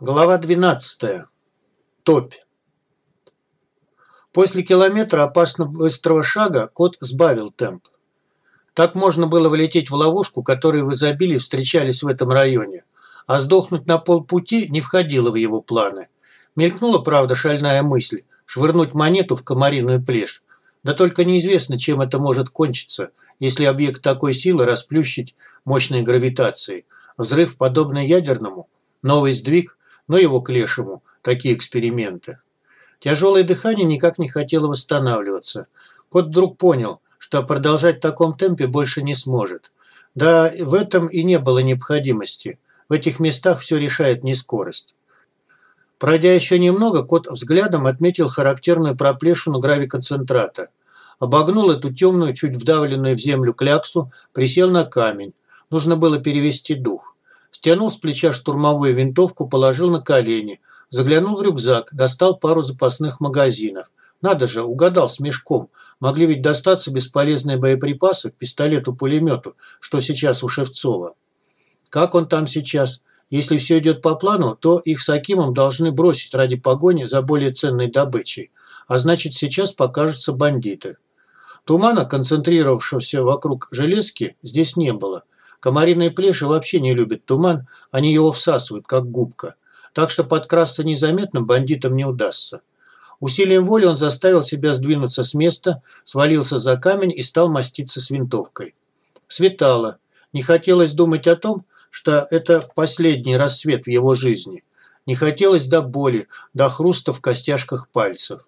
Глава 12. Топь. После километра опасно быстрого шага кот сбавил темп. Так можно было вылететь в ловушку, которые в изобилии встречались в этом районе. А сдохнуть на полпути не входило в его планы. Мелькнула, правда, шальная мысль – швырнуть монету в комариную плешь. Да только неизвестно, чем это может кончиться, если объект такой силы расплющить мощной гравитацией. Взрыв, подобный ядерному, новый сдвиг, но его к лешему, такие эксперименты. Тяжелое дыхание никак не хотело восстанавливаться. Кот вдруг понял, что продолжать в таком темпе больше не сможет. Да, в этом и не было необходимости. В этих местах все решает не скорость. Пройдя еще немного, кот взглядом отметил характерную проплешину гравиконцентрата. Обогнул эту темную, чуть вдавленную в землю кляксу, присел на камень. Нужно было перевести дух. Стянул с плеча штурмовую винтовку, положил на колени. Заглянул в рюкзак, достал пару запасных магазинов. Надо же, угадал с мешком. Могли ведь достаться бесполезные боеприпасы к пистолету-пулемету, что сейчас у Шевцова. Как он там сейчас? Если все идет по плану, то их с Акимом должны бросить ради погони за более ценной добычей. А значит, сейчас покажутся бандиты. Тумана, концентрировавшегося вокруг железки, здесь не было. Комариные плеши вообще не любят туман, они его всасывают, как губка. Так что подкрасться незаметно бандитам не удастся. Усилием воли он заставил себя сдвинуться с места, свалился за камень и стал маститься с винтовкой. Светало. Не хотелось думать о том, что это последний рассвет в его жизни. Не хотелось до боли, до хруста в костяшках пальцев.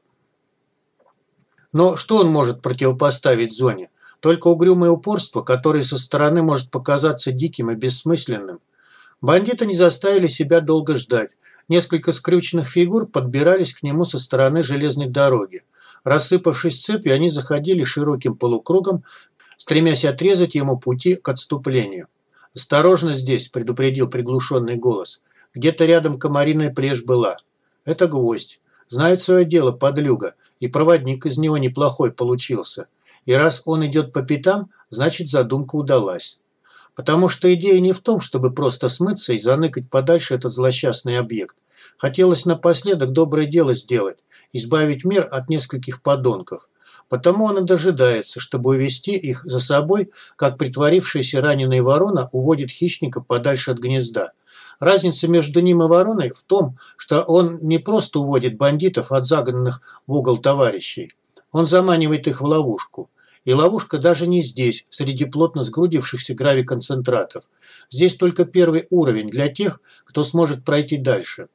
Но что он может противопоставить зоне? Только угрюмое упорство, которое со стороны может показаться диким и бессмысленным. Бандиты не заставили себя долго ждать. Несколько скрюченных фигур подбирались к нему со стороны железной дороги. Рассыпавшись цепью, они заходили широким полукругом, стремясь отрезать ему пути к отступлению. «Осторожно здесь», – предупредил приглушенный голос. «Где-то рядом комариная плешь была. Это гвоздь. Знает свое дело, подлюга, и проводник из него неплохой получился. И раз он идет по пятам, значит задумка удалась. Потому что идея не в том, чтобы просто смыться и заныкать подальше этот злосчастный объект. Хотелось напоследок доброе дело сделать, избавить мир от нескольких подонков. Потому он и дожидается, чтобы увести их за собой, как притворившаяся раненая ворона уводит хищника подальше от гнезда. Разница между ним и вороной в том, что он не просто уводит бандитов от загнанных в угол товарищей. Он заманивает их в ловушку. И ловушка даже не здесь, среди плотно сгрудившихся гравиконцентратов. Здесь только первый уровень для тех, кто сможет пройти дальше.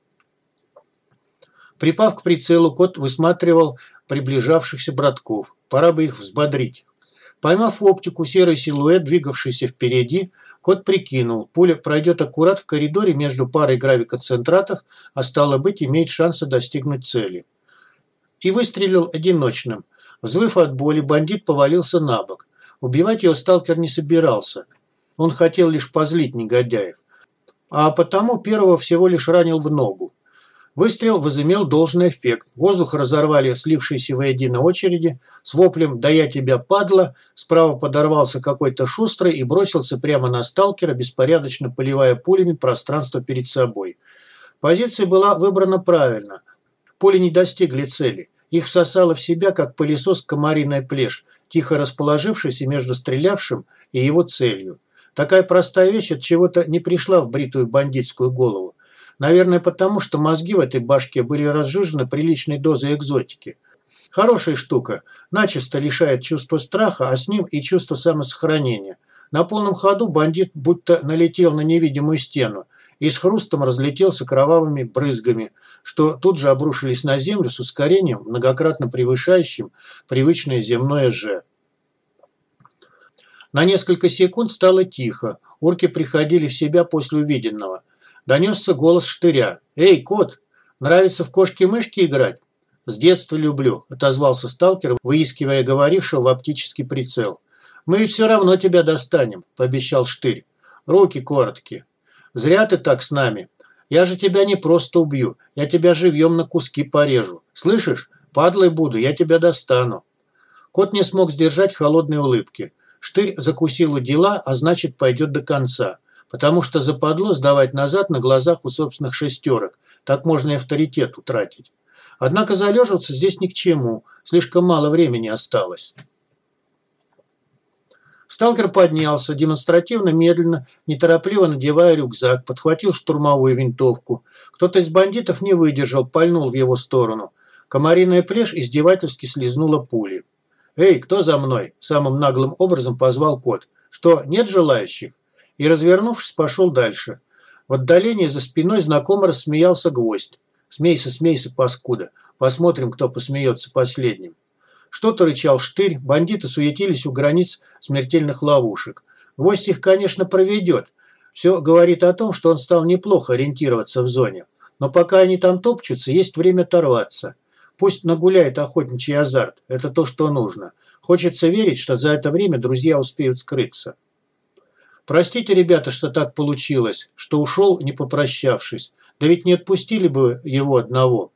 Припав к прицелу, кот высматривал приближавшихся братков. Пора бы их взбодрить. Поймав оптику серый силуэт, двигавшийся впереди, кот прикинул, пуля пройдет аккурат в коридоре между парой гравиконцентратов, а стало быть, имеет шансы достигнуть цели и выстрелил одиночным. Взвыв от боли, бандит повалился на бок. Убивать его сталкер не собирался. Он хотел лишь позлить негодяев. А потому первого всего лишь ранил в ногу. Выстрел возымел должный эффект. Воздух разорвали слившиеся воедино очереди. С воплем «Да я тебя, падла!» справа подорвался какой-то шустрый и бросился прямо на сталкера, беспорядочно поливая пулями пространство перед собой. Позиция была выбрана правильно. Пули не достигли цели. Их всосало в себя, как пылесос комариная плешь, тихо расположившийся между стрелявшим и его целью. Такая простая вещь от чего-то не пришла в бритую бандитскую голову. Наверное, потому что мозги в этой башке были разжижены приличной дозой экзотики. Хорошая штука. Начисто лишает чувства страха, а с ним и чувство самосохранения. На полном ходу бандит будто налетел на невидимую стену и с хрустом разлетелся кровавыми брызгами, что тут же обрушились на землю с ускорением, многократно превышающим привычное земное «Ж». На несколько секунд стало тихо. Орки приходили в себя после увиденного. Донесся голос штыря. «Эй, кот, нравится в кошки-мышки играть?» «С детства люблю», – отозвался сталкер, выискивая говорившего в оптический прицел. «Мы все равно тебя достанем», – пообещал штырь. «Руки короткие». Зря ты так с нами. Я же тебя не просто убью, я тебя живьем на куски порежу. Слышишь? Падлой буду, я тебя достану». Кот не смог сдержать холодной улыбки. Штырь закусил у дела, а значит пойдет до конца. Потому что западло сдавать назад на глазах у собственных шестерок. Так можно и авторитет утратить. Однако залеживаться здесь ни к чему. Слишком мало времени осталось. Сталкер поднялся, демонстративно медленно, неторопливо надевая рюкзак, подхватил штурмовую винтовку. Кто-то из бандитов не выдержал, пальнул в его сторону. Комариная плешь издевательски слезнула пули. «Эй, кто за мной?» – самым наглым образом позвал кот. «Что, нет желающих?» И, развернувшись, пошел дальше. В отдалении за спиной знакомо рассмеялся гвоздь. «Смейся, смейся, паскуда. Посмотрим, кто посмеется последним». Что-то рычал штырь, бандиты суетились у границ смертельных ловушек. Гвоздь их, конечно, проведет. Все говорит о том, что он стал неплохо ориентироваться в зоне. Но пока они там топчутся, есть время оторваться. Пусть нагуляет охотничий азарт. Это то, что нужно. Хочется верить, что за это время друзья успеют скрыться. Простите, ребята, что так получилось, что ушел, не попрощавшись. Да ведь не отпустили бы его одного.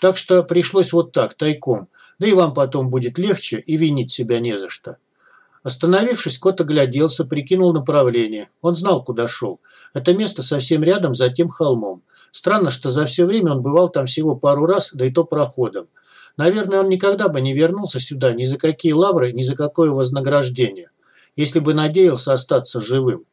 Так что пришлось вот так, тайком. Да и вам потом будет легче, и винить себя не за что. Остановившись, кот огляделся, прикинул направление. Он знал, куда шел. Это место совсем рядом, за тем холмом. Странно, что за все время он бывал там всего пару раз, да и то проходом. Наверное, он никогда бы не вернулся сюда ни за какие лавры, ни за какое вознаграждение, если бы надеялся остаться живым.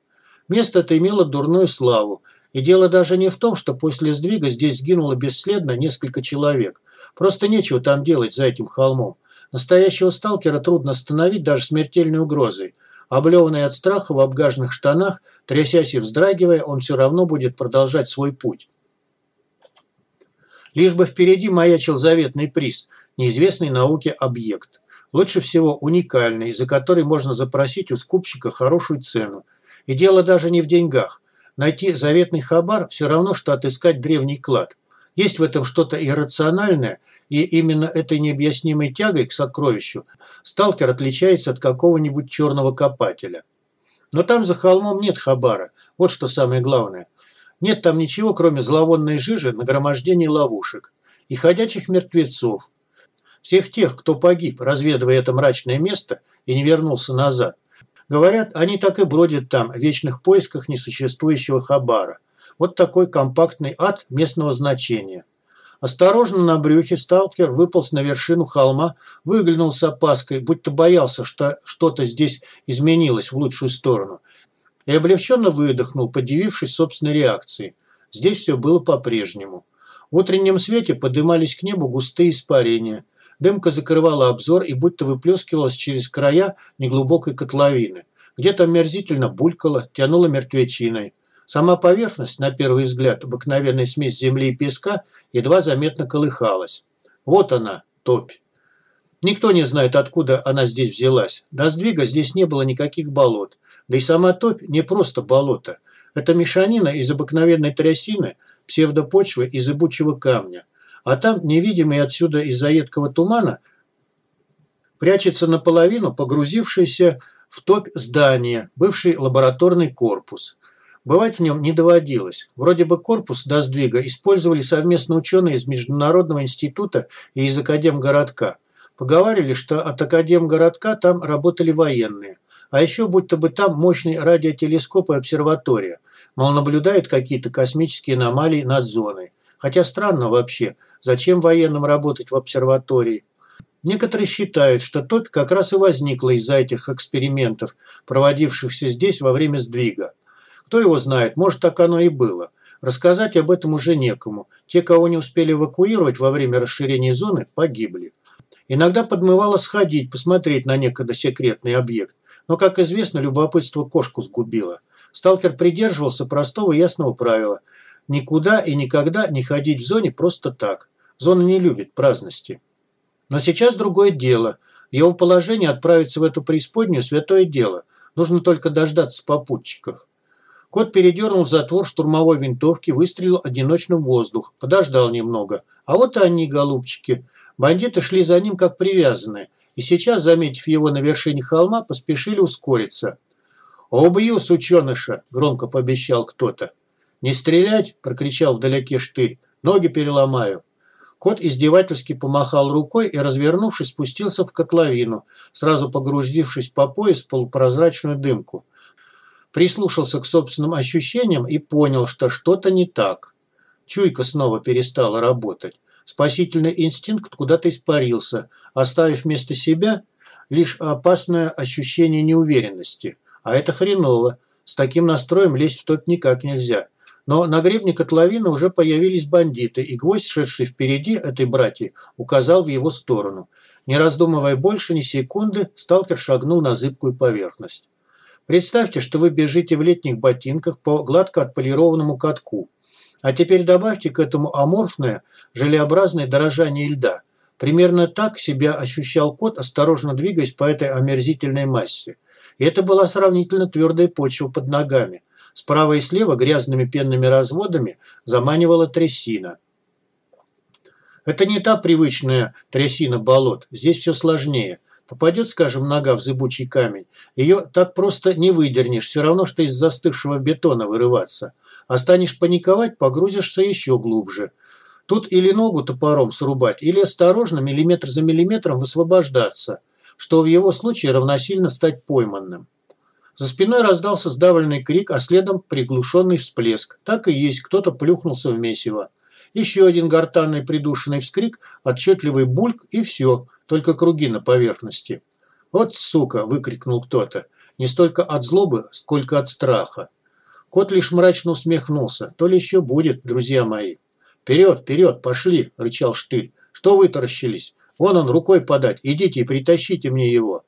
Место это имело дурную славу, и дело даже не в том, что после сдвига здесь сгинуло бесследно несколько человек. Просто нечего там делать за этим холмом. Настоящего сталкера трудно остановить даже смертельной угрозой. Облеванный от страха в обгаженных штанах, трясясь и вздрагивая, он все равно будет продолжать свой путь. Лишь бы впереди маячил заветный приз – неизвестный науке объект. Лучше всего уникальный, за который можно запросить у скупщика хорошую цену. И дело даже не в деньгах. Найти заветный хабар – все равно, что отыскать древний клад. Есть в этом что-то иррациональное, и именно этой необъяснимой тягой к сокровищу сталкер отличается от какого-нибудь черного копателя. Но там за холмом нет хабара, вот что самое главное. Нет там ничего, кроме зловонной жижи, нагромождений ловушек и ходячих мертвецов. Всех тех, кто погиб, разведывая это мрачное место и не вернулся назад. Говорят, они так и бродят там, в вечных поисках несуществующего хабара. Вот такой компактный ад местного значения. Осторожно на брюхе сталкер выполз на вершину холма, выглянул с опаской, будто боялся, что что-то здесь изменилось в лучшую сторону – и облегченно выдохнул, подивившись собственной реакции. Здесь все было по-прежнему. В утреннем свете подымались к небу густые испарения. Дымка закрывала обзор и будто выплескивалась через края неглубокой котловины. Где-то мерзительно булькала, тянула мертвечиной. Сама поверхность, на первый взгляд, обыкновенная смесь земли и песка, едва заметно колыхалась. Вот она, топь. Никто не знает, откуда она здесь взялась. До сдвига здесь не было никаких болот. Да и сама топь не просто болото. Это мешанина из обыкновенной трясины, псевдопочвы и зыбучего камня. А там, невидимый отсюда из-за едкого тумана, прячется наполовину погрузившийся в топь здание, бывший лабораторный корпус. Бывать в нем не доводилось. Вроде бы корпус до сдвига использовали совместно ученые из Международного института и из Академгородка. Поговаривали, что от Академгородка там работали военные. А еще будто бы там мощный радиотелескоп и обсерватория. Мол, наблюдают какие-то космические аномалии над зоной. Хотя странно вообще, зачем военным работать в обсерватории? Некоторые считают, что топь как раз и возникла из-за этих экспериментов, проводившихся здесь во время сдвига. Кто его знает, может так оно и было. Рассказать об этом уже некому. Те, кого не успели эвакуировать во время расширения зоны, погибли. Иногда подмывало сходить, посмотреть на некогда секретный объект. Но, как известно, любопытство кошку сгубило. Сталкер придерживался простого ясного правила. Никуда и никогда не ходить в зоне просто так. Зона не любит праздности. Но сейчас другое дело. Его положение отправиться в эту преисподнюю – святое дело. Нужно только дождаться попутчиков. Кот передернул затвор штурмовой винтовки, выстрелил одиночно в воздух. Подождал немного. А вот и они, голубчики. Бандиты шли за ним как привязанные – и сейчас, заметив его на вершине холма, поспешили ускориться. «Убью, сученыша!» – громко пообещал кто-то. «Не стрелять!» – прокричал вдалеке штырь. «Ноги переломаю!» Кот издевательски помахал рукой и, развернувшись, спустился в котловину, сразу погрузившись по пояс в полупрозрачную дымку. Прислушался к собственным ощущениям и понял, что что-то не так. Чуйка снова перестала работать. Спасительный инстинкт куда-то испарился, оставив вместо себя лишь опасное ощущение неуверенности. А это хреново. С таким настроем лезть в топ никак нельзя. Но на гребне котловины уже появились бандиты, и гвоздь, шедший впереди этой братьи, указал в его сторону. Не раздумывая больше ни секунды, сталкер шагнул на зыбкую поверхность. Представьте, что вы бежите в летних ботинках по гладко отполированному катку. А теперь добавьте к этому аморфное, желеобразное дорожание льда. Примерно так себя ощущал кот, осторожно двигаясь по этой омерзительной массе. И это была сравнительно твердая почва под ногами. Справа и слева грязными пенными разводами заманивала трясина. Это не та привычная трясина болот. Здесь все сложнее. Попадет, скажем, нога в зыбучий камень, ее так просто не выдернешь, все равно, что из застывшего бетона вырываться. А станешь паниковать, погрузишься еще глубже. Тут или ногу топором срубать, или осторожно, миллиметр за миллиметром высвобождаться, что в его случае равносильно стать пойманным. За спиной раздался сдавленный крик, а следом приглушенный всплеск. Так и есть, кто-то плюхнулся в месиво. Еще один гортанный придушенный вскрик, отчетливый бульк и все, только круги на поверхности. «Вот сука!» – выкрикнул кто-то. Не столько от злобы, сколько от страха. Кот лишь мрачно усмехнулся. То ли еще будет, друзья мои. «Вперед, вперед, пошли!» – рычал Штыль. «Что вытаращились? Вон он, рукой подать. Идите и притащите мне его».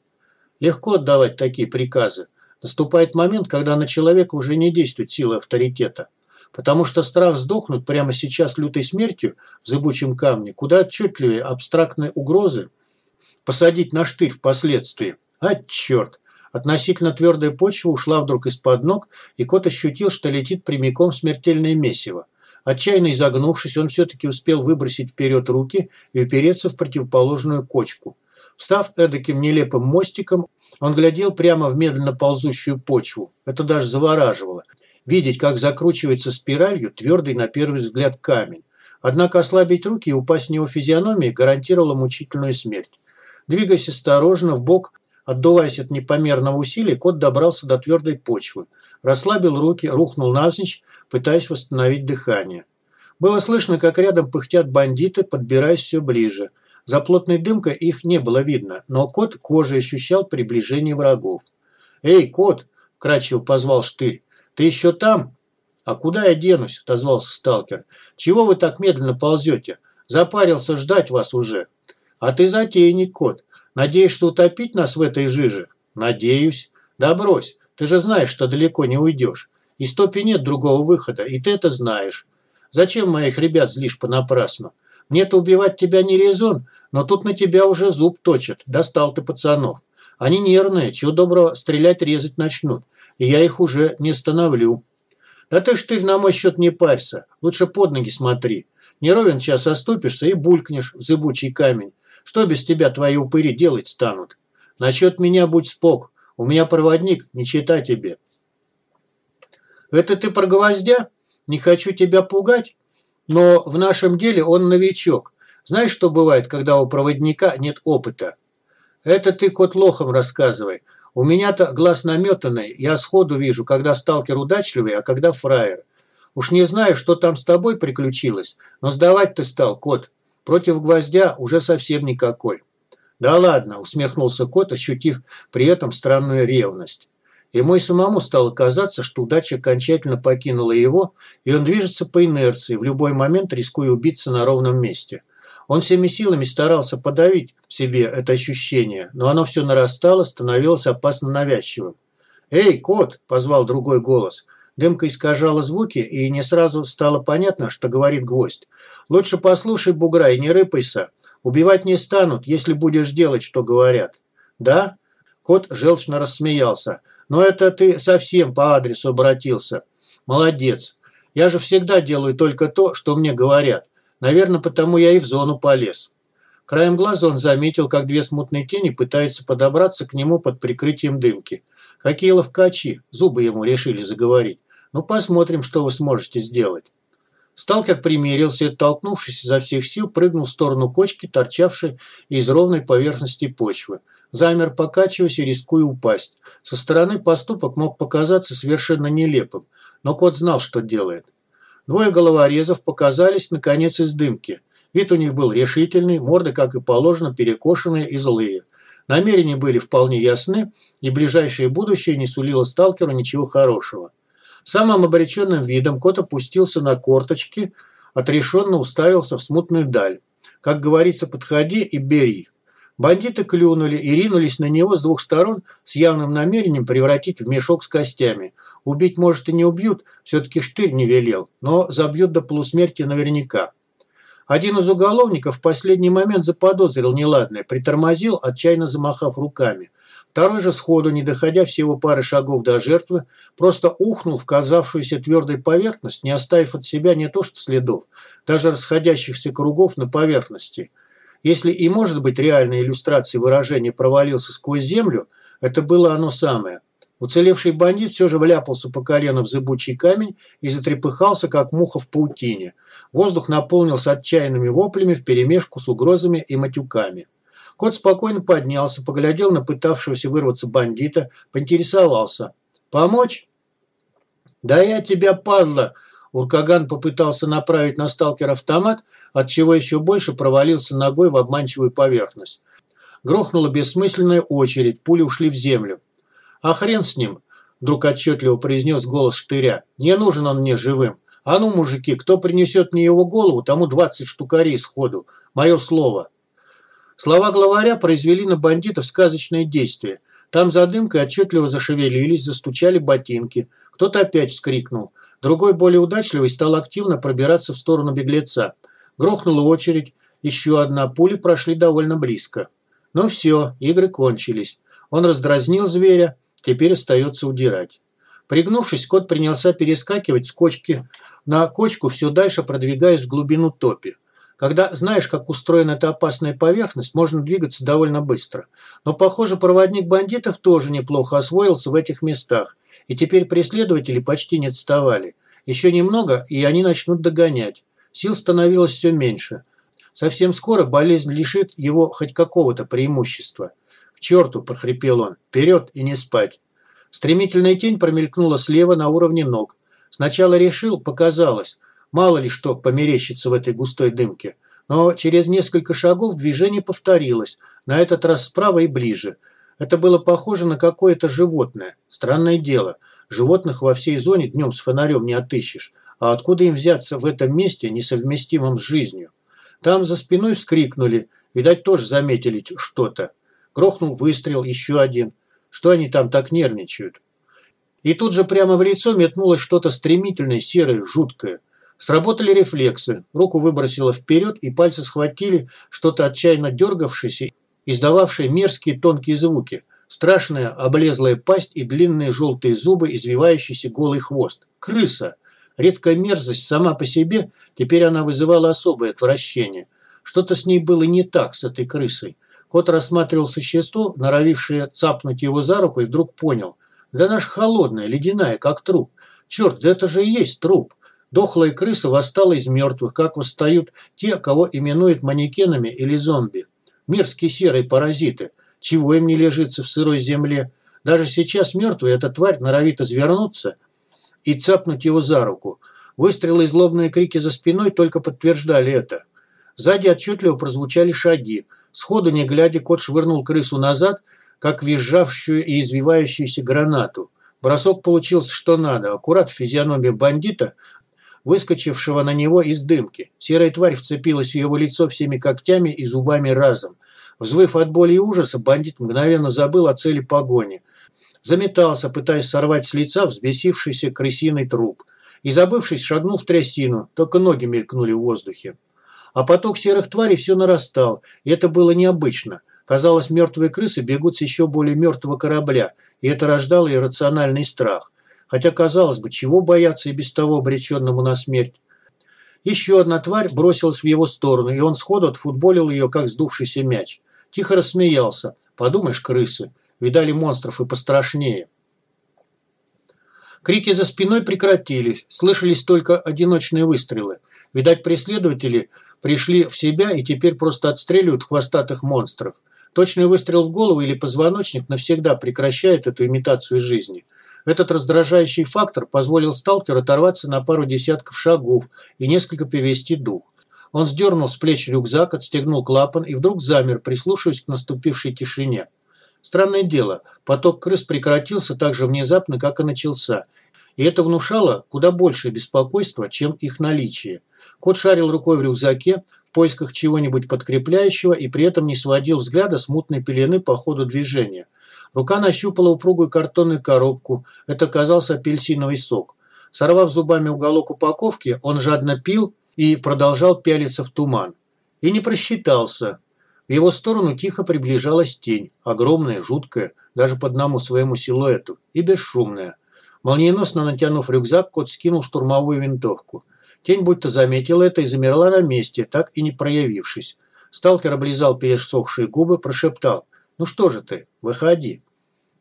Легко отдавать такие приказы. Наступает момент, когда на человека уже не действует сила авторитета. Потому что страх сдохнуть прямо сейчас лютой смертью в зыбучем камне куда отчетливее абстрактной угрозы посадить на штырь впоследствии. А черт! Относительно твердая почва ушла вдруг из-под ног, и кот ощутил, что летит прямиком в смертельное месиво. Отчаянно изогнувшись, он все-таки успел выбросить вперед руки и упереться в противоположную кочку. Встав эдаким нелепым мостиком, он глядел прямо в медленно ползущую почву. Это даже завораживало. Видеть, как закручивается спиралью твердый на первый взгляд камень. Однако ослабить руки и упасть в него физиономии гарантировало мучительную смерть. Двигаясь осторожно, в бок, отдуваясь от непомерного усилия, кот добрался до твердой почвы. Расслабил руки, рухнул навзничь, пытаясь восстановить дыхание. Было слышно, как рядом пыхтят бандиты, подбираясь все ближе. За плотной дымкой их не было видно, но кот кожей ощущал приближение врагов. «Эй, кот!» – кратчево позвал Штырь. «Ты еще там?» «А куда я денусь?» – отозвался сталкер. «Чего вы так медленно ползете? Запарился ждать вас уже». «А ты затейник, кот. Надеешься утопить нас в этой жиже?» «Надеюсь». «Да брось. Ты же знаешь, что далеко не уйдешь. Из топи нет другого выхода, и ты это знаешь. Зачем моих ребят злишь понапрасну? Мне-то убивать тебя не резон, но тут на тебя уже зуб точат. Достал ты пацанов. Они нервные, чего доброго стрелять резать начнут. И я их уже не остановлю. Да ты ж ты на мой счет не парься. Лучше под ноги смотри. Не ровен час оступишься и булькнешь в зыбучий камень. Что без тебя твои упыри делать станут? Насчет меня будь спок. У меня проводник, не читай тебе. Это ты про гвоздя? Не хочу тебя пугать, но в нашем деле он новичок. Знаешь, что бывает, когда у проводника нет опыта? Это ты кот лохом рассказывай. У меня-то глаз наметанный, я сходу вижу, когда сталкер удачливый, а когда фраер. Уж не знаю, что там с тобой приключилось, но сдавать ты стал, кот. Против гвоздя уже совсем никакой. Да ладно, усмехнулся кот, ощутив при этом странную ревность. Ему и самому стало казаться, что удача окончательно покинула его, и он движется по инерции, в любой момент рискуя убиться на ровном месте. Он всеми силами старался подавить в себе это ощущение, но оно все нарастало, становилось опасно навязчивым. «Эй, кот!» – позвал другой голос. Дымка искажала звуки, и не сразу стало понятно, что говорит гвоздь. «Лучше послушай, бугра, и не рыпайся. Убивать не станут, если будешь делать, что говорят». «Да?» Кот желчно рассмеялся. Но это ты совсем по адресу обратился. Молодец. Я же всегда делаю только то, что мне говорят. Наверное, потому я и в зону полез. Краем глаза он заметил, как две смутные тени пытаются подобраться к нему под прикрытием дымки. Какие ловкачи, зубы ему решили заговорить. Ну, посмотрим, что вы сможете сделать. Сталкер примерился и, оттолкнувшись изо всех сил, прыгнул в сторону кочки, торчавшей из ровной поверхности почвы замер, покачиваясь и рискуя упасть. Со стороны поступок мог показаться совершенно нелепым, но кот знал, что делает. Двое головорезов показались, наконец, из дымки. Вид у них был решительный, морды, как и положено, перекошенные и злые. Намерения были вполне ясны, и ближайшее будущее не сулило сталкеру ничего хорошего. Самым обреченным видом кот опустился на корточки, отрешенно уставился в смутную даль. Как говорится, подходи и бери. Бандиты клюнули и ринулись на него с двух сторон с явным намерением превратить в мешок с костями. Убить, может, и не убьют, все-таки штырь не велел, но забьют до полусмерти наверняка. Один из уголовников в последний момент заподозрил неладное, притормозил, отчаянно замахав руками. Второй же сходу, не доходя всего пары шагов до жертвы, просто ухнул в казавшуюся твердой поверхность, не оставив от себя не то что следов, даже расходящихся кругов на поверхности – если и может быть реальной иллюстрацией выражения «провалился сквозь землю», это было оно самое. Уцелевший бандит все же вляпался по колено в зыбучий камень и затрепыхался, как муха в паутине. Воздух наполнился отчаянными воплями вперемешку с угрозами и матюками. Кот спокойно поднялся, поглядел на пытавшегося вырваться бандита, поинтересовался. «Помочь?» «Да я тебя, падла!» Уркаган попытался направить на сталкер автомат, отчего еще больше провалился ногой в обманчивую поверхность. Грохнула бессмысленная очередь, пули ушли в землю. «А хрен с ним!» – вдруг отчетливо произнес голос штыря. «Не нужен он мне живым. А ну, мужики, кто принесет мне его голову, тому двадцать штукарей сходу. Мое слово!» Слова главаря произвели на бандитов сказочное действие. Там за дымкой отчетливо зашевелились, застучали ботинки. Кто-то опять вскрикнул – Другой, более удачливый, стал активно пробираться в сторону беглеца. Грохнула очередь, еще одна, пули прошли довольно близко. Ну все, игры кончились. Он раздразнил зверя, теперь остается удирать. Пригнувшись, кот принялся перескакивать с кочки на кочку, все дальше продвигаясь в глубину топи. Когда знаешь, как устроена эта опасная поверхность, можно двигаться довольно быстро. Но, похоже, проводник бандитов тоже неплохо освоился в этих местах и теперь преследователи почти не отставали. Еще немного, и они начнут догонять. Сил становилось все меньше. Совсем скоро болезнь лишит его хоть какого-то преимущества. «К черту!» – прохрипел он. «Вперед и не спать!» Стремительная тень промелькнула слева на уровне ног. Сначала решил, показалось. Мало ли что померещится в этой густой дымке. Но через несколько шагов движение повторилось, на этот раз справа и ближе – это было похоже на какое-то животное. Странное дело. Животных во всей зоне днем с фонарем не отыщешь. А откуда им взяться в этом месте, несовместимом с жизнью? Там за спиной вскрикнули. Видать, тоже заметили что-то. Грохнул выстрел, еще один. Что они там так нервничают? И тут же прямо в лицо метнулось что-то стремительное, серое, жуткое. Сработали рефлексы. Руку выбросило вперед, и пальцы схватили что-то отчаянно дергавшееся издававший мерзкие тонкие звуки, страшная облезлая пасть и длинные желтые зубы, извивающийся голый хвост. Крыса. Редкая мерзость сама по себе, теперь она вызывала особое отвращение. Что-то с ней было не так, с этой крысой. Кот рассматривал существо, норовившее цапнуть его за руку, и вдруг понял. Да наш холодная, ледяная, как труп. Черт, да это же и есть труп. Дохлая крыса восстала из мертвых, как восстают те, кого именуют манекенами или зомби. Мерзкие серые паразиты. Чего им не лежится в сырой земле? Даже сейчас мертвый эта тварь норовит извернуться и цапнуть его за руку. Выстрелы и злобные крики за спиной только подтверждали это. Сзади отчетливо прозвучали шаги. Сходу, не глядя, кот швырнул крысу назад, как визжавшую и извивающуюся гранату. Бросок получился что надо. Аккурат в физиономии бандита выскочившего на него из дымки. Серая тварь вцепилась в его лицо всеми когтями и зубами разом. Взвыв от боли и ужаса, бандит мгновенно забыл о цели погони. Заметался, пытаясь сорвать с лица взбесившийся крысиный труп. И, забывшись, шагнул в трясину, только ноги мелькнули в воздухе. А поток серых тварей все нарастал, и это было необычно. Казалось, мертвые крысы бегут с еще более мертвого корабля, и это рождало иррациональный страх. Хотя, казалось бы, чего бояться и без того обреченному на смерть? Еще одна тварь бросилась в его сторону, и он сходу отфутболил ее, как сдувшийся мяч. Тихо рассмеялся. Подумаешь, крысы. Видали монстров и пострашнее. Крики за спиной прекратились. Слышались только одиночные выстрелы. Видать, преследователи пришли в себя и теперь просто отстреливают хвостатых монстров. Точный выстрел в голову или позвоночник навсегда прекращает эту имитацию жизни. Этот раздражающий фактор позволил сталкеру оторваться на пару десятков шагов и несколько перевести дух. Он сдернул с плеч рюкзак, отстегнул клапан и вдруг замер, прислушиваясь к наступившей тишине. Странное дело, поток крыс прекратился так же внезапно, как и начался, и это внушало куда большее беспокойство, чем их наличие. Кот шарил рукой в рюкзаке в поисках чего-нибудь подкрепляющего и при этом не сводил взгляда с мутной пелены по ходу движения. Рука нащупала упругую картонную коробку. Это оказался апельсиновый сок. Сорвав зубами уголок упаковки, он жадно пил и продолжал пялиться в туман. И не просчитался. В его сторону тихо приближалась тень, огромная, жуткая, даже по одному своему силуэту, и бесшумная. Молниеносно натянув рюкзак, кот скинул штурмовую винтовку. Тень будто заметила это и замерла на месте, так и не проявившись. Сталкер облизал пересохшие губы, прошептал. «Ну что же ты, выходи».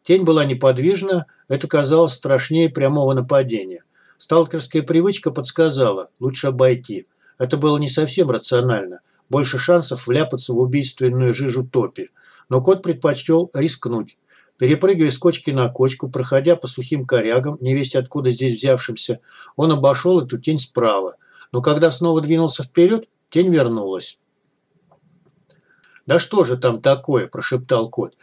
Тень была неподвижна, это казалось страшнее прямого нападения. Сталкерская привычка подсказала, лучше обойти. Это было не совсем рационально. Больше шансов вляпаться в убийственную жижу топи. Но кот предпочел рискнуть. Перепрыгивая с кочки на кочку, проходя по сухим корягам, невесть откуда здесь взявшимся, он обошел эту тень справа. Но когда снова двинулся вперед, тень вернулась. «Да что же там такое?» – прошептал кот.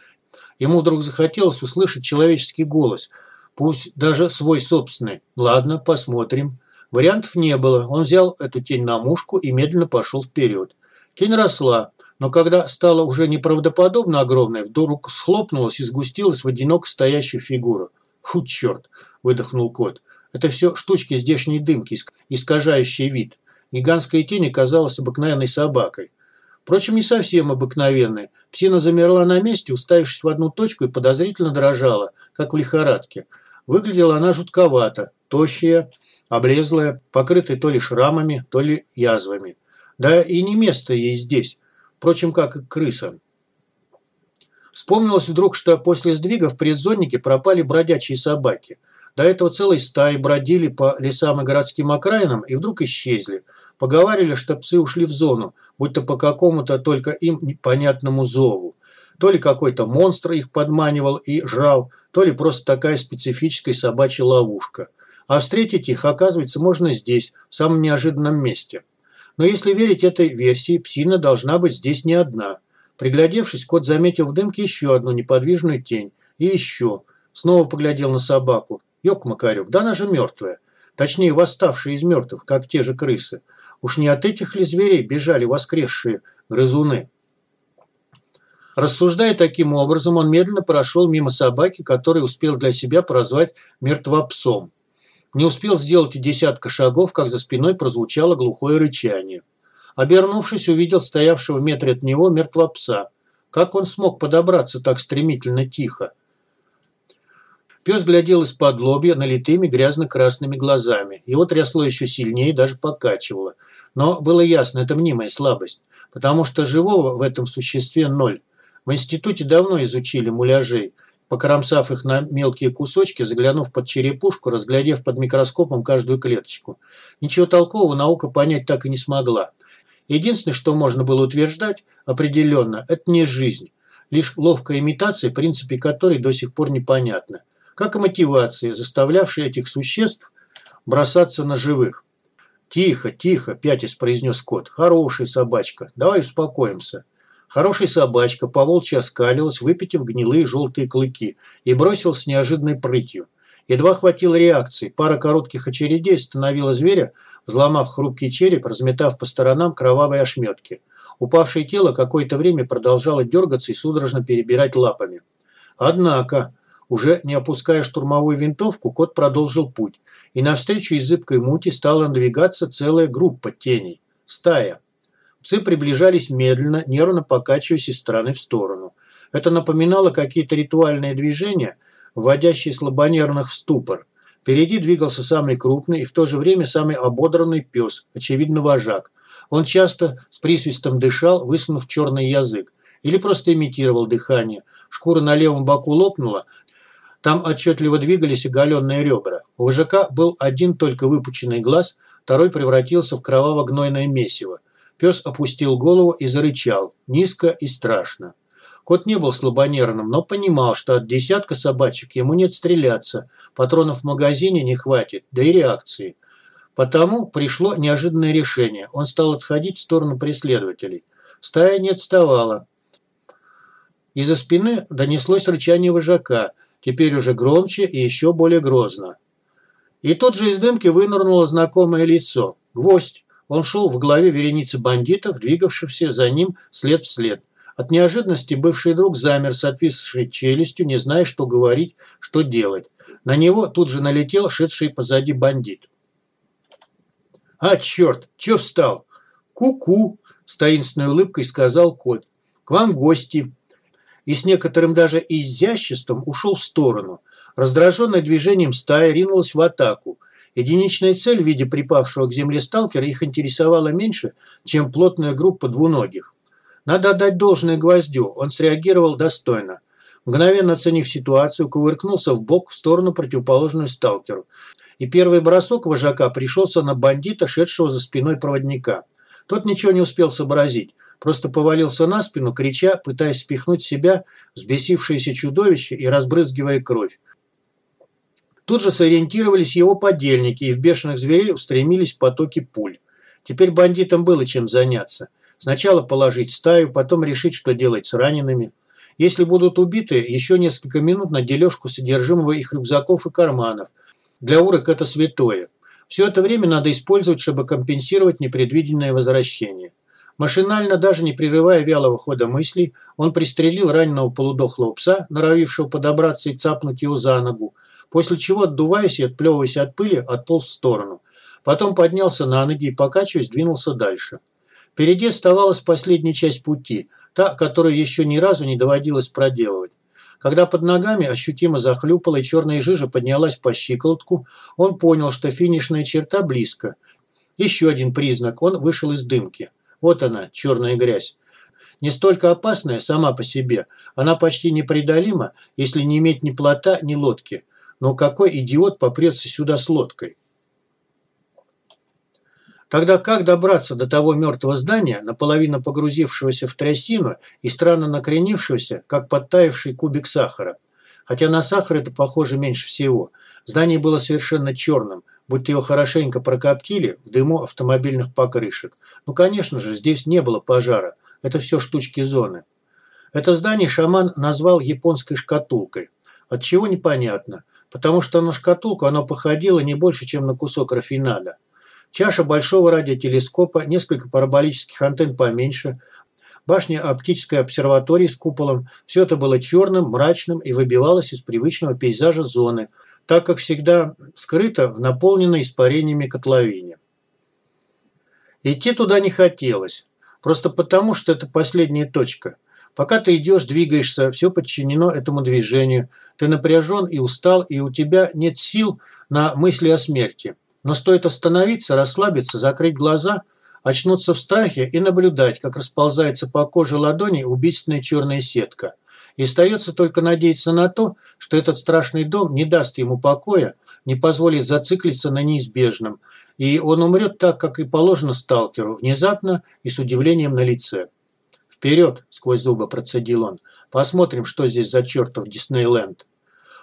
Ему вдруг захотелось услышать человеческий голос, пусть даже свой собственный. «Ладно, посмотрим». Вариантов не было. Он взял эту тень на мушку и медленно пошел вперед. Тень росла, но когда стала уже неправдоподобно огромной, вдруг схлопнулась и сгустилась в одиноко стоящую фигуру. «Фу, черт!» – выдохнул кот. «Это все штучки здешней дымки, искажающие вид. Гигантская тень оказалась обыкновенной собакой. Впрочем, не совсем обыкновенной. Псина замерла на месте, уставившись в одну точку и подозрительно дрожала, как в лихорадке. Выглядела она жутковато, тощая, облезлая, покрытая то ли шрамами, то ли язвами. Да и не место ей здесь впрочем, как и крысам. Вспомнилось вдруг, что после сдвига в предзоннике пропали бродячие собаки. До этого целой стаи бродили по лесам и городским окраинам и вдруг исчезли. Поговаривали, что псы ушли в зону, будто по какому-то только им непонятному зову. То ли какой-то монстр их подманивал и жрал, то ли просто такая специфическая собачья ловушка. А встретить их, оказывается, можно здесь, в самом неожиданном месте. Но если верить этой версии, псина должна быть здесь не одна. Приглядевшись, кот заметил в дымке еще одну неподвижную тень. И еще. Снова поглядел на собаку. Ёк-макарёк, да она же мертвая. Точнее, восставшая из мертвых, как те же крысы. Уж не от этих ли зверей бежали воскресшие грызуны? Рассуждая таким образом, он медленно прошел мимо собаки, которую успел для себя прозвать мертвопсом. Не успел сделать и десятка шагов, как за спиной прозвучало глухое рычание. Обернувшись, увидел стоявшего в метре от него мертвого пса. Как он смог подобраться так стремительно тихо? Пес глядел из-под лобья налитыми грязно-красными глазами. Его трясло еще сильнее, даже покачивало. Но было ясно, это мнимая слабость, потому что живого в этом существе ноль. В институте давно изучили муляжей – покромсав их на мелкие кусочки, заглянув под черепушку, разглядев под микроскопом каждую клеточку. Ничего толкового наука понять так и не смогла. Единственное, что можно было утверждать определенно, это не жизнь. Лишь ловкая имитация, принципе которой до сих пор непонятна. Как и мотивация, заставлявшая этих существ бросаться на живых. «Тихо, тихо», – пятис произнес кот. «Хорошая собачка. Давай успокоимся». Хорошая собачка поволчьи оскалилась, выпитив гнилые желтые клыки, и бросил с неожиданной прытью. Едва хватило реакции. Пара коротких очередей остановила зверя, взломав хрупкий череп, разметав по сторонам кровавые ошметки. Упавшее тело какое-то время продолжало дергаться и судорожно перебирать лапами. Однако, уже не опуская штурмовую винтовку, кот продолжил путь, и навстречу из зыбкой мути стала надвигаться целая группа теней. Стая. Псы приближались медленно, нервно покачиваясь из стороны в сторону. Это напоминало какие-то ритуальные движения, вводящие слабонервных в ступор. Впереди двигался самый крупный и в то же время самый ободранный пес, очевидно вожак. Он часто с присвистом дышал, высунув черный язык. Или просто имитировал дыхание. Шкура на левом боку лопнула, там отчетливо двигались оголенные ребра. У вожака был один только выпученный глаз, второй превратился в кроваво-гнойное месиво. Пес опустил голову и зарычал, низко и страшно. Кот не был слабонервным, но понимал, что от десятка собачек ему нет стреляться, патронов в магазине не хватит, да и реакции. Потому пришло неожиданное решение. Он стал отходить в сторону преследователей. Стая не отставала. Из-за спины донеслось рычание вожака, теперь уже громче и еще более грозно. И тут же из дымки вынырнуло знакомое лицо. Гвоздь. Он шел в голове вереницы бандитов, двигавшихся за ним след в след. От неожиданности бывший друг замер с отвисшей челюстью, не зная, что говорить, что делать. На него тут же налетел шедший позади бандит. «А, черт! Че встал?» «Ку-ку!» – с таинственной улыбкой сказал кот. «К вам гости!» И с некоторым даже изяществом ушел в сторону. Раздраженная движением стая ринулась в атаку. Единичная цель в виде припавшего к земле сталкера их интересовала меньше, чем плотная группа двуногих. Надо отдать должное гвоздю, он среагировал достойно. Мгновенно оценив ситуацию, кувыркнулся в бок в сторону противоположную сталкеру и первый бросок вожака пришелся на бандита, шедшего за спиной проводника. Тот ничего не успел сообразить, просто повалился на спину, крича, пытаясь спихнуть себя взбесившееся чудовище и разбрызгивая кровь. Тут же сориентировались его подельники, и в бешеных зверей устремились потоки пуль. Теперь бандитам было чем заняться. Сначала положить стаю, потом решить, что делать с ранеными. Если будут убиты, еще несколько минут на дележку содержимого их рюкзаков и карманов, для урок это святое. Все это время надо использовать, чтобы компенсировать непредвиденное возвращение. Машинально, даже не прерывая вялого хода мыслей, он пристрелил раненого полудохлого пса, норовившего подобраться и цапнуть его за ногу, после чего, отдуваясь и отплевываясь от пыли, отполз в сторону. Потом поднялся на ноги и, покачиваясь, двинулся дальше. Впереди оставалась последняя часть пути, та, которую еще ни разу не доводилось проделывать. Когда под ногами ощутимо захлюпала и черная жижа поднялась по щиколотку, он понял, что финишная черта близко. Еще один признак – он вышел из дымки. Вот она, черная грязь. Не столько опасная сама по себе, она почти непреодолима, если не иметь ни плота, ни лодки. Но какой идиот попрется сюда с лодкой? Тогда как добраться до того мертвого здания, наполовину погрузившегося в трясину и странно накренившегося, как подтаявший кубик сахара? Хотя на сахар это похоже меньше всего. Здание было совершенно черным, будто его хорошенько прокоптили в дыму автомобильных покрышек. Ну, конечно же, здесь не было пожара. Это все штучки зоны. Это здание шаман назвал японской шкатулкой. От чего непонятно. Потому что на шкатулку оно походило не больше, чем на кусок рафинада. Чаша большого радиотелескопа, несколько параболических антенн поменьше, башня оптической обсерватории с куполом – все это было черным, мрачным и выбивалось из привычного пейзажа зоны, так как всегда скрыто в наполненной испарениями котловине. Идти туда не хотелось, просто потому, что это последняя точка. Пока ты идешь, двигаешься, все подчинено этому движению, ты напряжен и устал, и у тебя нет сил на мысли о смерти. Но стоит остановиться, расслабиться, закрыть глаза, очнуться в страхе и наблюдать, как расползается по коже ладони убийственная черная сетка. И остается только надеяться на то, что этот страшный дом не даст ему покоя, не позволит зациклиться на неизбежном, и он умрет так, как и положено сталкеру, внезапно и с удивлением на лице. «Вперед!» – сквозь зубы процедил он. «Посмотрим, что здесь за чертов Диснейленд».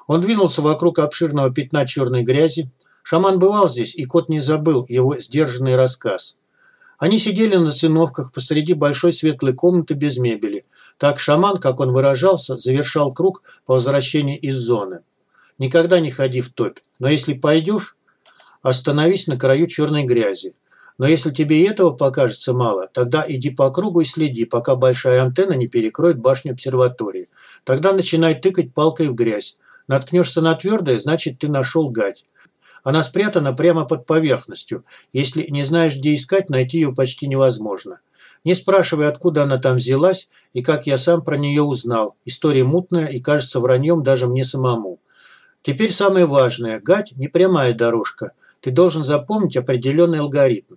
Он двинулся вокруг обширного пятна черной грязи, Шаман бывал здесь, и кот не забыл его сдержанный рассказ. Они сидели на циновках посреди большой светлой комнаты без мебели. Так шаман, как он выражался, завершал круг по возвращении из зоны. Никогда не ходи в топь, но если пойдешь, остановись на краю черной грязи. Но если тебе и этого покажется мало, тогда иди по кругу и следи, пока большая антенна не перекроет башню обсерватории. Тогда начинай тыкать палкой в грязь. Наткнешься на твердое, значит ты нашел гать. Она спрятана прямо под поверхностью. Если не знаешь, где искать, найти ее почти невозможно. Не спрашивай, откуда она там взялась и как я сам про нее узнал. История мутная и кажется враньем даже мне самому. Теперь самое важное. Гать – не прямая дорожка. Ты должен запомнить определенный алгоритм.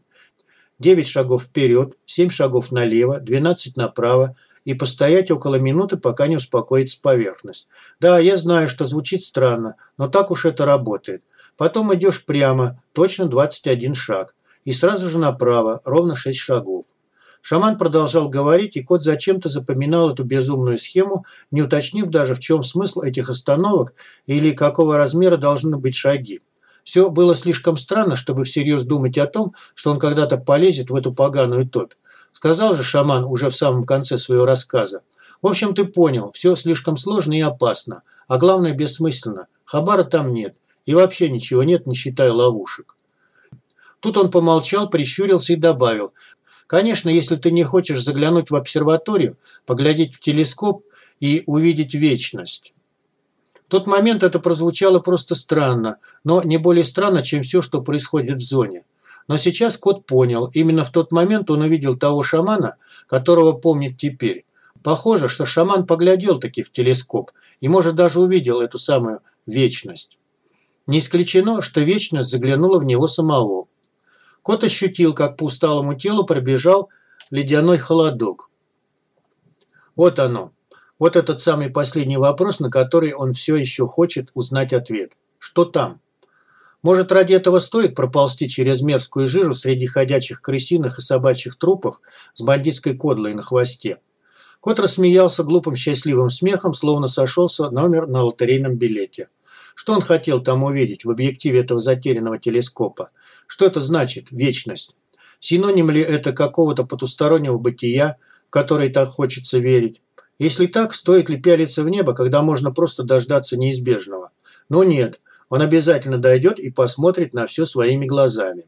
9 шагов вперед, 7 шагов налево, 12 направо и постоять около минуты, пока не успокоится поверхность. Да, я знаю, что звучит странно, но так уж это работает. Потом идешь прямо, точно 21 шаг. И сразу же направо, ровно 6 шагов. Шаман продолжал говорить, и кот зачем-то запоминал эту безумную схему, не уточнив даже, в чем смысл этих остановок или какого размера должны быть шаги. Все было слишком странно, чтобы всерьез думать о том, что он когда-то полезет в эту поганую топь. Сказал же шаман уже в самом конце своего рассказа. В общем, ты понял, все слишком сложно и опасно, а главное бессмысленно. Хабара там нет, и вообще ничего нет, не считая ловушек. Тут он помолчал, прищурился и добавил – Конечно, если ты не хочешь заглянуть в обсерваторию, поглядеть в телескоп и увидеть вечность. В тот момент это прозвучало просто странно, но не более странно, чем все, что происходит в зоне. Но сейчас кот понял, именно в тот момент он увидел того шамана, которого помнит теперь. Похоже, что шаман поглядел таки в телескоп и, может, даже увидел эту самую вечность. Не исключено, что вечность заглянула в него самого. Кот ощутил, как по усталому телу пробежал ледяной холодок. Вот оно. Вот этот самый последний вопрос, на который он все еще хочет узнать ответ. Что там? Может, ради этого стоит проползти через мерзкую жижу среди ходячих крысиных и собачьих трупов с бандитской кодлой на хвосте? Кот рассмеялся глупым счастливым смехом, словно сошелся номер на лотерейном билете. Что он хотел там увидеть в объективе этого затерянного телескопа? Что это значит «вечность»? Синоним ли это какого-то потустороннего бытия, в который так хочется верить? Если так, стоит ли пялиться в небо, когда можно просто дождаться неизбежного? Но нет, он обязательно дойдет и посмотрит на все своими глазами.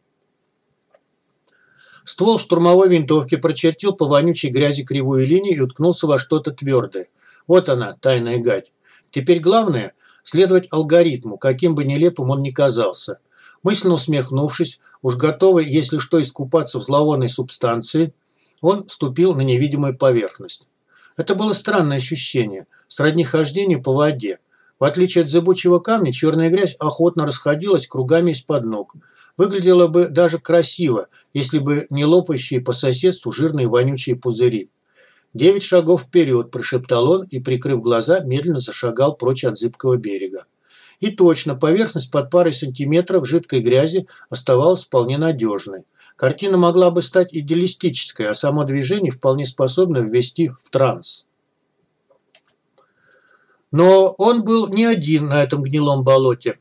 Ствол штурмовой винтовки прочертил по вонючей грязи кривую линию и уткнулся во что-то твердое. Вот она, тайная гать. Теперь главное – следовать алгоритму, каким бы нелепым он ни казался – Мысленно усмехнувшись, уж готовый, если что, искупаться в зловонной субстанции, он вступил на невидимую поверхность. Это было странное ощущение, сродни хождению по воде. В отличие от зыбучего камня, черная грязь охотно расходилась кругами из-под ног. Выглядело бы даже красиво, если бы не лопающие по соседству жирные вонючие пузыри. «Девять шагов вперед», – прошептал он и, прикрыв глаза, медленно зашагал прочь от зыбкого берега. И точно, поверхность под парой сантиметров жидкой грязи оставалась вполне надежной. Картина могла бы стать идеалистической, а само движение вполне способно ввести в транс. Но он был не один на этом гнилом болоте.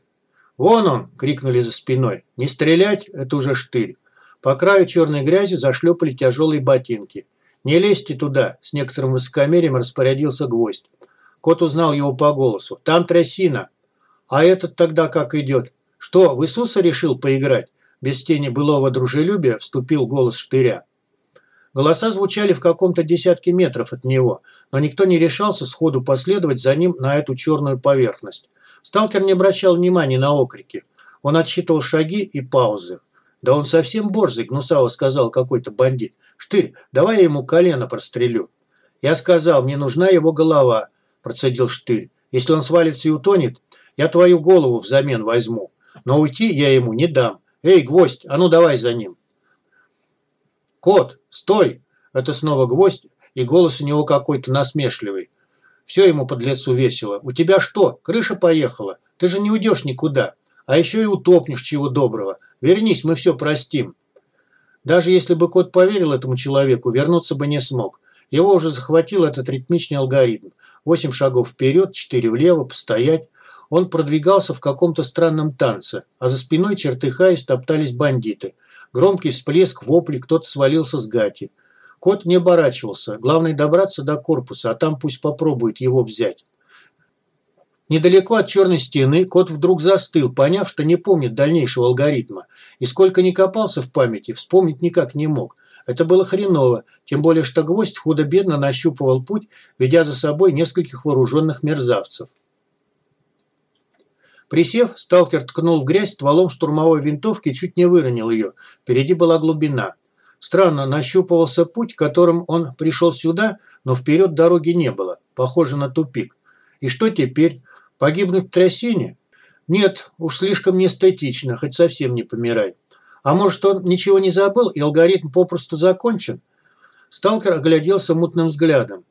«Вон он!» – крикнули за спиной. «Не стрелять – это уже штырь». По краю черной грязи зашлепали тяжелые ботинки. «Не лезьте туда!» – с некоторым высокомерием распорядился гвоздь. Кот узнал его по голосу. «Там трясина!» А этот тогда как идет? Что, в Иисуса решил поиграть? Без тени былого дружелюбия вступил голос штыря. Голоса звучали в каком-то десятке метров от него, но никто не решался сходу последовать за ним на эту черную поверхность. Сталкер не обращал внимания на окрики. Он отсчитывал шаги и паузы. «Да он совсем борзый», – гнусаво сказал какой-то бандит. «Штырь, давай я ему колено прострелю». «Я сказал, мне нужна его голова», – процедил Штырь. «Если он свалится и утонет, я твою голову взамен возьму. Но уйти я ему не дам. Эй, гвоздь, а ну давай за ним. Кот, стой! Это снова гвоздь, и голос у него какой-то насмешливый. Все ему под лицу весело. У тебя что, крыша поехала? Ты же не уйдешь никуда. А еще и утопнешь чего доброго. Вернись, мы все простим. Даже если бы кот поверил этому человеку, вернуться бы не смог. Его уже захватил этот ритмичный алгоритм. Восемь шагов вперед, четыре влево, постоять. Он продвигался в каком-то странном танце, а за спиной, чертыхаясь, топтались бандиты. Громкий всплеск, вопли, кто-то свалился с гати. Кот не оборачивался. Главное добраться до корпуса, а там пусть попробует его взять. Недалеко от черной стены кот вдруг застыл, поняв, что не помнит дальнейшего алгоритма. И сколько ни копался в памяти, вспомнить никак не мог. Это было хреново, тем более что гвоздь худо-бедно нащупывал путь, ведя за собой нескольких вооруженных мерзавцев. Присев, сталкер ткнул в грязь стволом штурмовой винтовки и чуть не выронил ее. Впереди была глубина. Странно, нащупывался путь, которым он пришел сюда, но вперед дороги не было. Похоже на тупик. И что теперь? Погибнуть в трясине? Нет, уж слишком неэстетично, хоть совсем не помирай. А может, он ничего не забыл, и алгоритм попросту закончен? Сталкер огляделся мутным взглядом.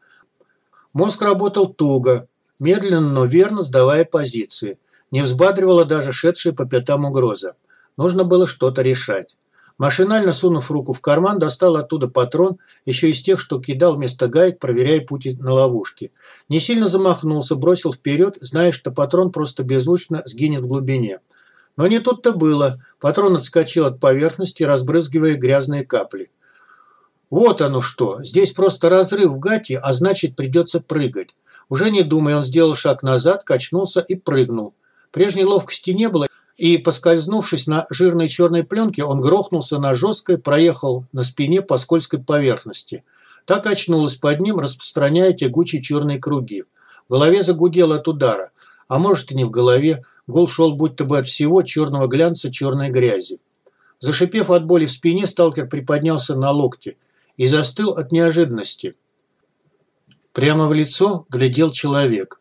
Мозг работал туго, медленно, но верно сдавая позиции. Не взбадривала даже шедшая по пятам угроза. Нужно было что-то решать. Машинально сунув руку в карман, достал оттуда патрон, еще из тех, что кидал вместо гаек, проверяя путь на ловушке. Не сильно замахнулся, бросил вперед, зная, что патрон просто беззвучно сгинет в глубине. Но не тут-то было. Патрон отскочил от поверхности, разбрызгивая грязные капли. Вот оно что. Здесь просто разрыв в гате, а значит придется прыгать. Уже не думая, он сделал шаг назад, качнулся и прыгнул. Прежней ловкости не было, и, поскользнувшись на жирной черной пленке, он грохнулся на жесткой, проехал на спине по скользкой поверхности. Так очнулась под ним, распространяя тягучие черные круги. В голове загудело от удара. А может и не в голове. Гол шел будто бы от всего черного глянца черной грязи. Зашипев от боли в спине, сталкер приподнялся на локте и застыл от неожиданности. Прямо в лицо глядел человек.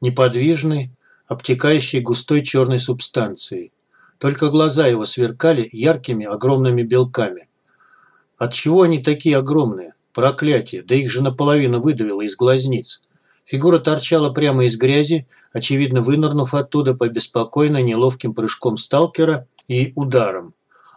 Неподвижный, обтекающий густой черной субстанцией. Только глаза его сверкали яркими огромными белками. От чего они такие огромные? Проклятие, да их же наполовину выдавило из глазниц. Фигура торчала прямо из грязи, очевидно вынырнув оттуда по беспокойно неловким прыжком сталкера и ударом.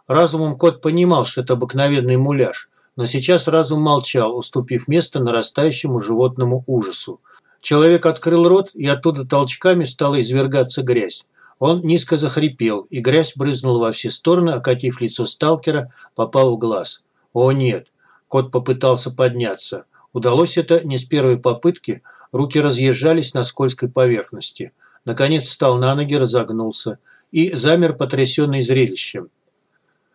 Разумом кот понимал, что это обыкновенный муляж, но сейчас разум молчал, уступив место нарастающему животному ужасу. Человек открыл рот, и оттуда толчками стала извергаться грязь. Он низко захрипел, и грязь брызнула во все стороны, окатив лицо сталкера, попав в глаз. «О, нет!» Кот попытался подняться. Удалось это не с первой попытки, руки разъезжались на скользкой поверхности. Наконец встал на ноги, разогнулся и замер потрясенный зрелищем.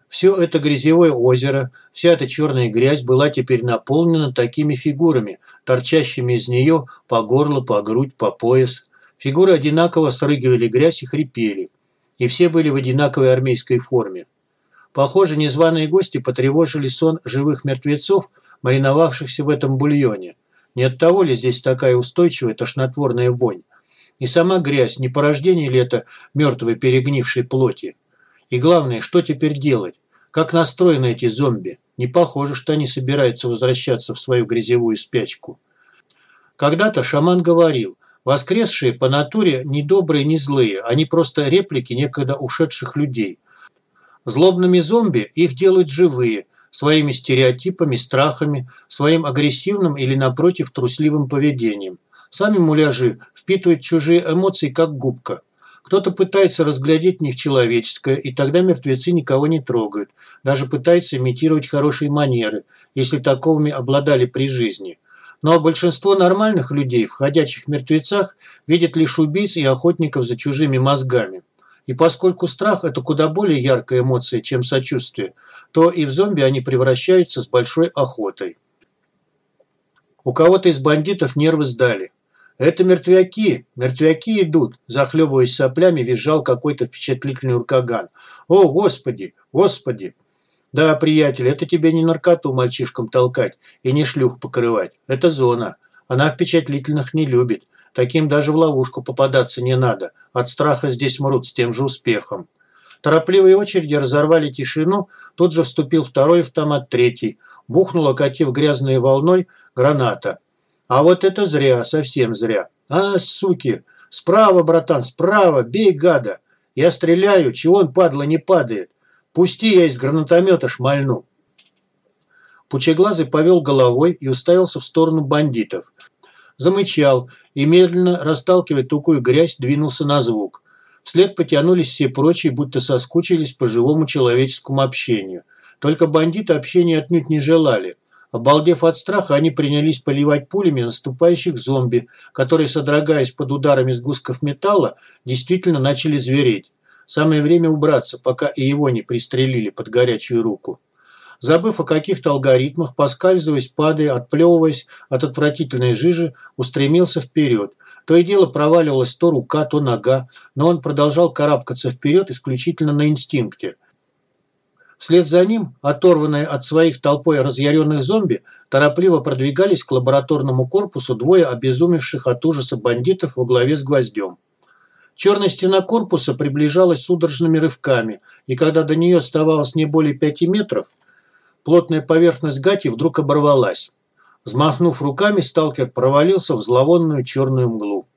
Все это грязевое озеро, вся эта черная грязь была теперь наполнена такими фигурами, торчащими из нее по горло, по грудь, по пояс. Фигуры одинаково срыгивали грязь и хрипели. И все были в одинаковой армейской форме. Похоже, незваные гости потревожили сон живых мертвецов, мариновавшихся в этом бульоне. Не от того ли здесь такая устойчивая тошнотворная вонь? И сама грязь, не порождение ли это мертвой перегнившей плоти? И главное, что теперь делать? Как настроены эти зомби? Не похоже, что они собираются возвращаться в свою грязевую спячку. Когда-то шаман говорил, воскресшие по натуре не добрые, не злые, они просто реплики некогда ушедших людей. Злобными зомби их делают живые, своими стереотипами, страхами, своим агрессивным или, напротив, трусливым поведением. Сами муляжи впитывают чужие эмоции, как губка. Кто-то пытается разглядеть в них человеческое, и тогда мертвецы никого не трогают. Даже пытаются имитировать хорошие манеры, если таковыми обладали при жизни. Но большинство нормальных людей в ходячих мертвецах видят лишь убийц и охотников за чужими мозгами. И поскольку страх – это куда более яркая эмоция, чем сочувствие, то и в зомби они превращаются с большой охотой. У кого-то из бандитов нервы сдали. «Это мертвяки! Мертвяки идут!» Захлебываясь соплями, визжал какой-то впечатлительный уркаган. «О, Господи! Господи!» «Да, приятель, это тебе не наркоту мальчишкам толкать и не шлюх покрывать. Это зона. Она впечатлительных не любит. Таким даже в ловушку попадаться не надо. От страха здесь мрут с тем же успехом». Торопливые очереди разорвали тишину, тут же вступил второй автомат, третий. Бухнула, катив грязной волной, граната. А вот это зря, совсем зря. А, суки! Справа, братан, справа, бей гада. Я стреляю, чего он, падла, не падает. Пусти, я из гранатомета шмальну. Пучеглазый повел головой и уставился в сторону бандитов. Замычал и, медленно расталкивая тукую грязь, двинулся на звук. Вслед потянулись все прочие, будто соскучились по живому человеческому общению. Только бандиты общения отнюдь не желали – Обалдев от страха, они принялись поливать пулями наступающих зомби, которые, содрогаясь под ударами сгустков металла, действительно начали звереть. Самое время убраться, пока и его не пристрелили под горячую руку. Забыв о каких-то алгоритмах, поскальзываясь, падая, отплевываясь от отвратительной жижи, устремился вперед. То и дело проваливалась то рука, то нога, но он продолжал карабкаться вперед исключительно на инстинкте – Вслед за ним, оторванные от своих толпой разъяренных зомби, торопливо продвигались к лабораторному корпусу двое обезумевших от ужаса бандитов во главе с гвоздем. Черная стена корпуса приближалась судорожными рывками, и когда до нее оставалось не более пяти метров, плотная поверхность гати вдруг оборвалась. Взмахнув руками, сталкер провалился в зловонную черную мглу.